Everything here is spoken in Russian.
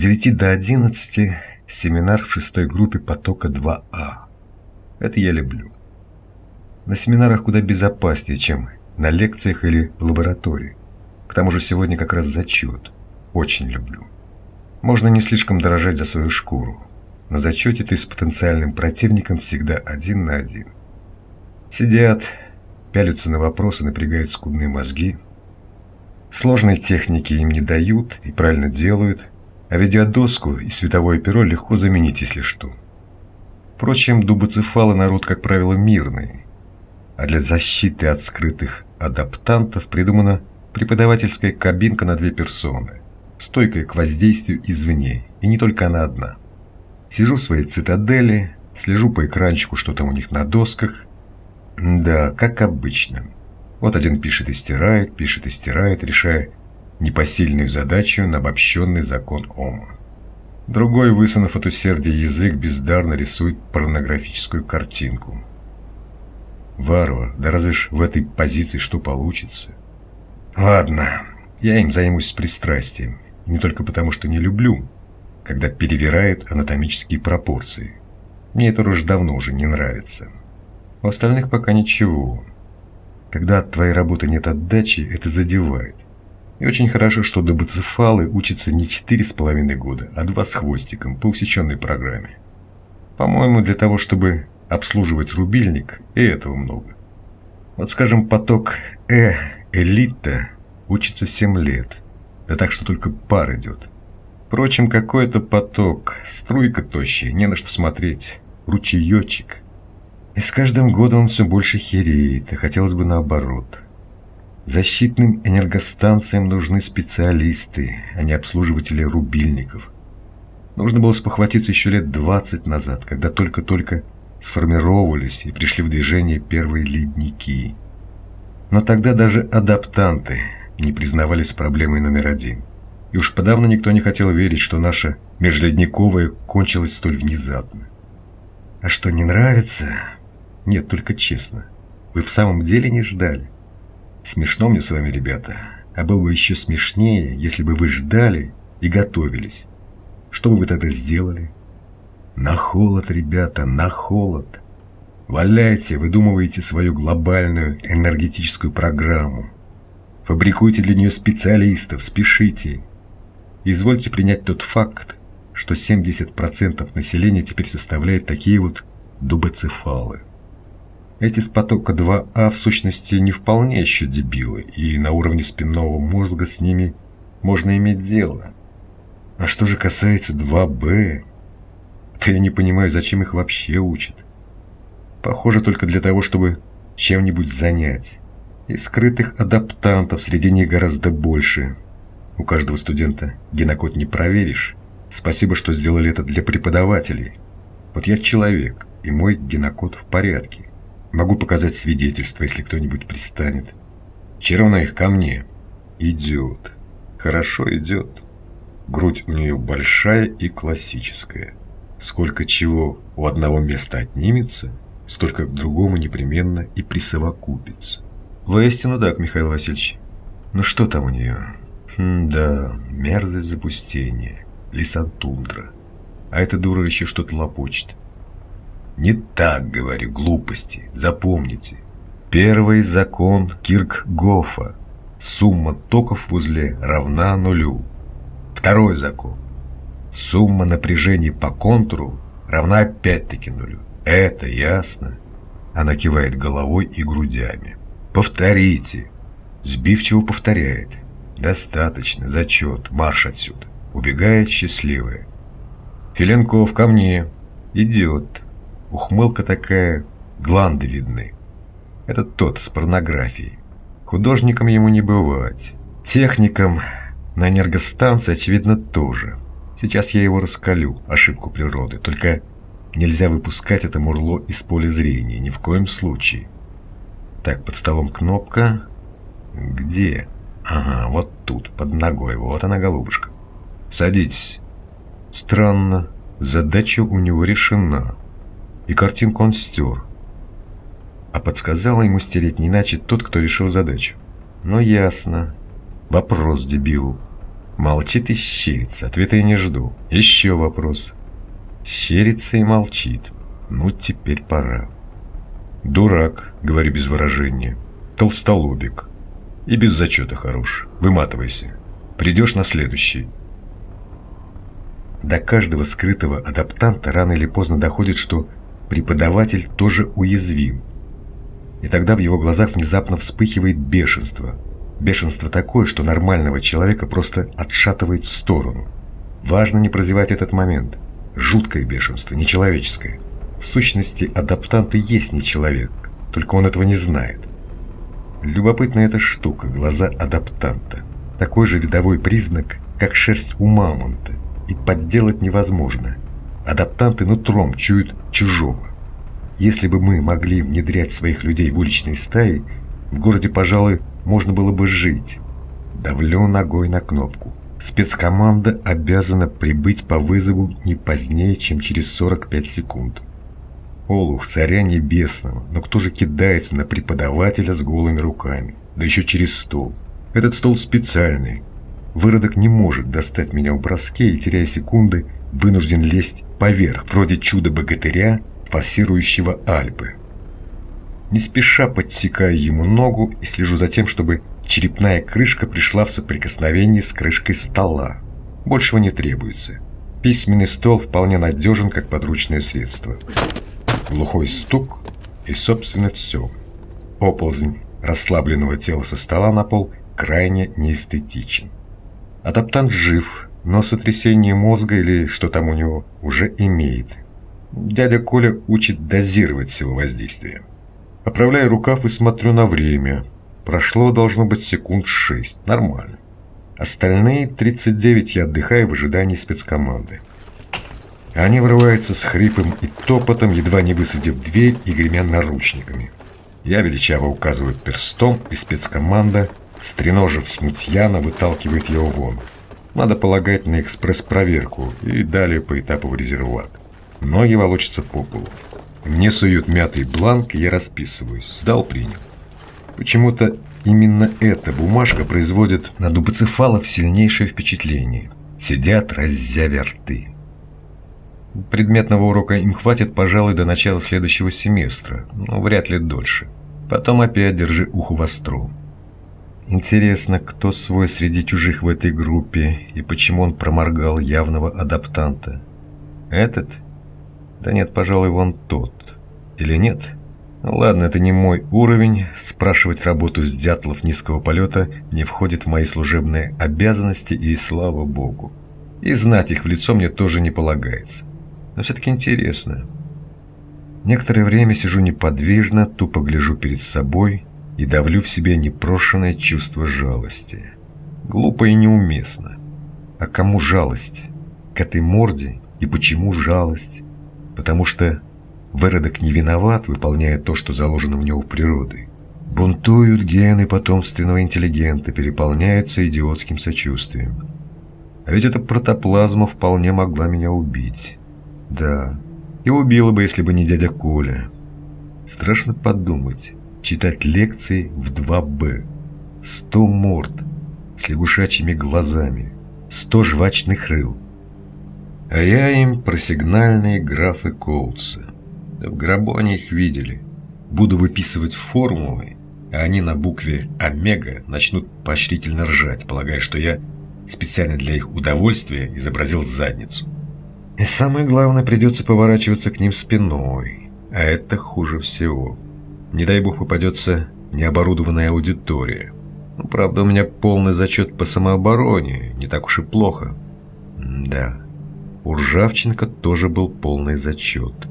9 до 11 семинар в шестой группе потока 2А. Это я люблю. На семинарах куда безопаснее, чем на лекциях или в лаборатории. К тому же сегодня как раз зачет. Очень люблю. Можно не слишком дорожать за свою шкуру. На зачете ты с потенциальным противником всегда один на один. Сидят, пялятся на вопросы, напрягают скудные мозги. Сложной техники им не дают и правильно делают, а видеодоску и световое перо легко заменить, если что. Впрочем, дубоцефалы народ, как правило, мирный, а для защиты от скрытых адаптантов придумана преподавательская кабинка на две персоны, стойкая к воздействию извне, и не только она одна. Сижу в своей цитадели, слежу по экранчику, что там у них на досках. Да, как обычно. Вот один пишет и стирает, пишет и стирает, решая непосильную задачу на обобщенный закон Ома. Другой, высунув от усердия язык, бездарно рисует порнографическую картинку. Варвар, да разве ж в этой позиции что получится? Ладно, я им займусь с пристрастием. Не только потому, что не люблю, когда перевирают анатомические пропорции. Мне это уж давно уже не нравится. У остальных пока ничего. Когда от твоей работы нет отдачи, это задевает. И очень хорошо, что добыцефалы учатся не четыре с половиной года, а два с хвостиком по усеченной программе. По-моему, для того, чтобы обслуживать рубильник, и этого много. Вот, скажем, поток «Э» элита учится 7 лет, да так, что только пар идет. Впрочем, какой это поток, струйка тощая, не на что смотреть, ручеечек. И с каждым годом он все больше хереет, а хотелось бы наоборот. Защитным энергостанциям нужны специалисты, а не обслуживатели рубильников. Нужно было спохватиться еще лет 20 назад, когда только-только сформировались и пришли в движение первые ледники. Но тогда даже адаптанты не признавались проблемой номер один. И уж подавно никто не хотел верить, что наша межледниковая кончилась столь внезапно. А что, не нравится? Нет, только честно. Вы в самом деле не ждали? Смешно мне с вами, ребята. А было бы еще смешнее, если бы вы ждали и готовились. Что бы вы тогда сделали? На холод, ребята, на холод. Валяйте, выдумывайте свою глобальную энергетическую программу. Фабрикуйте для нее специалистов, спешите. Извольте принять тот факт, что 70% населения теперь составляют такие вот дубоцефалы. Эти с потока 2А в сущности не вполне еще дебилы, и на уровне спинного мозга с ними можно иметь дело. А что же касается 2Б, то я не понимаю, зачем их вообще учат. Похоже только для того, чтобы чем-нибудь занять. И скрытых адаптантов среди них гораздо больше – у каждого студента генокод не проверишь. Спасибо, что сделали это для преподавателей. Вот я человек, и мой генокод в порядке. Могу показать свидетельство, если кто-нибудь пристанет. Червона их ко мне. Идет. Хорошо идет. Грудь у нее большая и классическая. Сколько чего у одного места отнимется, столько к другому непременно и присовокупится. Воистину так, Михаил Васильевич. Ну что там у нее? да, мерзость запустения, лесотундра. А эта дура еще что-то лопочет. Не так, говорю, глупости, запомните. Первый закон Киркгофа. Сумма токов в узле равна нулю. Второй закон. Сумма напряжений по контуру равна опять-таки нулю. Это ясно. Она кивает головой и грудями. Повторите. Сбивчиво повторяет. Достаточно, зачет, марш отсюда. Убегает счастливая. Филенков ко мне. Идет. Ухмылка такая, гланды видны. Это тот с порнографией. Художником ему не бывать. Техником на энергостанции, очевидно, тоже. Сейчас я его раскалю, ошибку природы. Только нельзя выпускать это мурло из поля зрения, ни в коем случае. Так, под столом кнопка. Где? Ага, вот тут, под ногой, вот она, голубушка. Садитесь. Странно, задача у него решена. И картинку он стер. А подсказала ему стереть не иначе тот, кто решил задачу. Ну, ясно. Вопрос дебилу. Молчит и щерится, ответа я не жду. Еще вопрос. Щерится и молчит. Ну, теперь пора. Дурак, говорю без выражения. Толстолобик. И без зачета хорош. Выматывайся. Придешь на следующий. До каждого скрытого адаптанта рано или поздно доходит, что преподаватель тоже уязвим. И тогда в его глазах внезапно вспыхивает бешенство. Бешенство такое, что нормального человека просто отшатывает в сторону. Важно не прозевать этот момент. Жуткое бешенство, нечеловеческое. В сущности, адаптант и есть не человек, только он этого не знает. Любопытная эта штука, глаза адаптанта. Такой же видовой признак, как шерсть у мамонта. И подделать невозможно. Адаптанты нутром чуют чужого. Если бы мы могли внедрять своих людей в уличные стаи, в городе, пожалуй, можно было бы жить. Давлю ногой на кнопку. Спецкоманда обязана прибыть по вызову не позднее, чем через 45 секунд. Олух царя небесного, но кто же кидается на преподавателя с голыми руками? Да еще через стол. Этот стол специальный. Выродок не может достать меня в броске и, теряя секунды, вынужден лезть поверх, вроде чуда-богатыря, форсирующего Альпы. Не спеша подсекаю ему ногу и слежу за тем, чтобы черепная крышка пришла в соприкосновение с крышкой стола. Большего не требуется. Письменный стол вполне надежен как подручное средство глухой стук и, собственно, все. Оползнь расслабленного тела со стола на пол крайне неэстетичен. Адаптант жив, но сотрясение мозга или что там у него уже имеет. Дядя Коля учит дозировать силу воздействия. Оправляю рукав и смотрю на время. Прошло, должно быть, секунд шесть. Нормально. Остальные 39 я отдыхаю в ожидании спецкоманды. Они врываются с хрипом и топотом, едва не высадив дверь и гремя наручниками. Я величаво указываю перстом, и спецкоманда, стреножив смутьяна, выталкивает его вон. Надо полагать на экспресс-проверку и далее по этапу в резерват. Ноги волочатся по полу. Мне суют мятый бланк, я расписываюсь. Сдал, принял. Почему-то именно эта бумажка производит на дубоцефалов сильнейшее впечатление. Сидят, раззявя рты. Предметного урока им хватит, пожалуй, до начала следующего семестра, но вряд ли дольше. Потом опять держи ухо востро. Интересно, кто свой среди чужих в этой группе и почему он проморгал явного адаптанта? Этот? Да нет, пожалуй, вон тот. Или нет? Ну ладно, это не мой уровень. Спрашивать работу с дятлов низкого полета не входит в мои служебные обязанности, и слава богу. И знать их в лицо мне тоже не полагается но все-таки интересно. Некоторое время сижу неподвижно, тупо гляжу перед собой и давлю в себе непрошенное чувство жалости. Глупо и неуместно. А кому жалость? К этой морде? И почему жалость? Потому что выродок не виноват, выполняя то, что заложено в него природой. Бунтуют гены потомственного интеллигента, переполняются идиотским сочувствием. А ведь эта протоплазма вполне могла меня убить. Да, и убила бы, если бы не дядя Коля. Страшно подумать, читать лекции в 2Б. Сто морд с лягушачьими глазами, сто жвачных рыл. А я им про сигнальные графы Коутса. В гробу они их видели. Буду выписывать формулы, а они на букве «Омега» начнут поощрительно ржать, полагая, что я специально для их удовольствия изобразил задницу. И самое главное, придется поворачиваться к ним спиной. А это хуже всего. Не дай бог попадется необорудованная аудитория. Ну, правда, у меня полный зачет по самообороне, не так уж и плохо. да, у Ржавченко тоже был полный зачет.